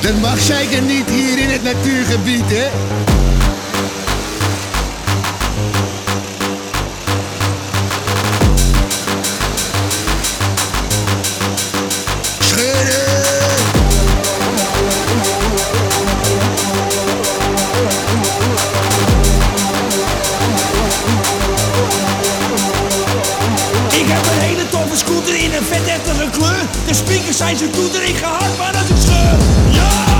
Dat mag zeker niet hier in het natuurgebied, hè? Scooter in een vetdettige kleur. De speakers zijn zo toeter, ik maar als ik scheur. Ja!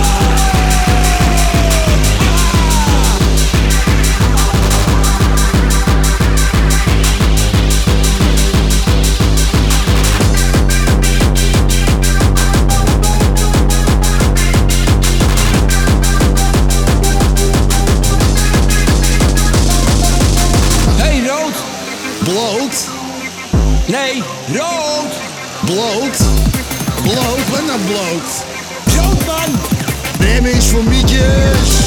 Nee, rood! Bloot? Bloot? Wat nou bloot? Rood, man! Rem is voor mietjes.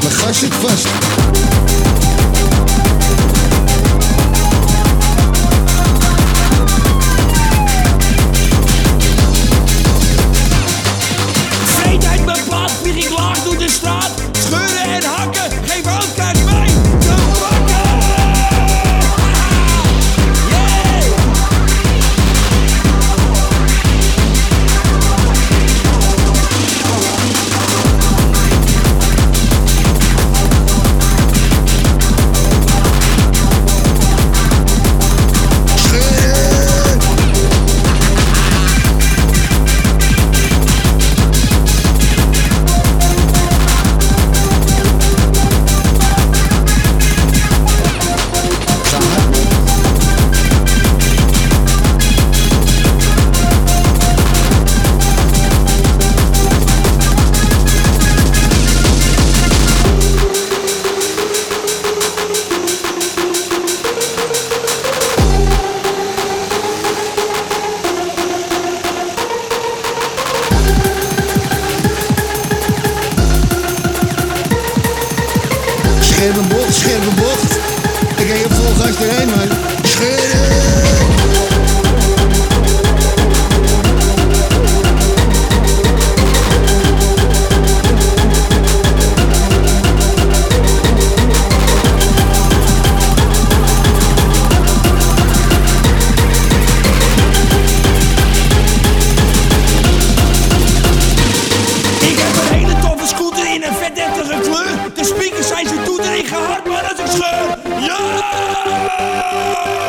Mijn gas zit vast. Scherpe bocht, scherpe bocht. Ik ga je vol gas erheen, man. Ik ga hard maar als ik scheur. Ja!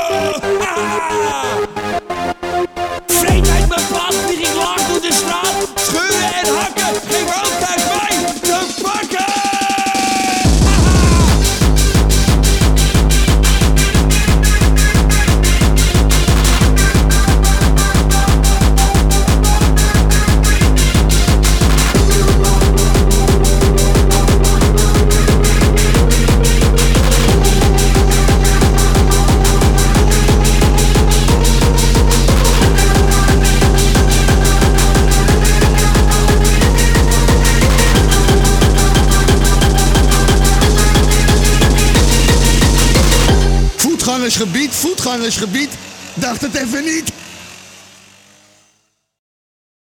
Voetgangersgebied, voetgangersgebied. Dacht het even niet.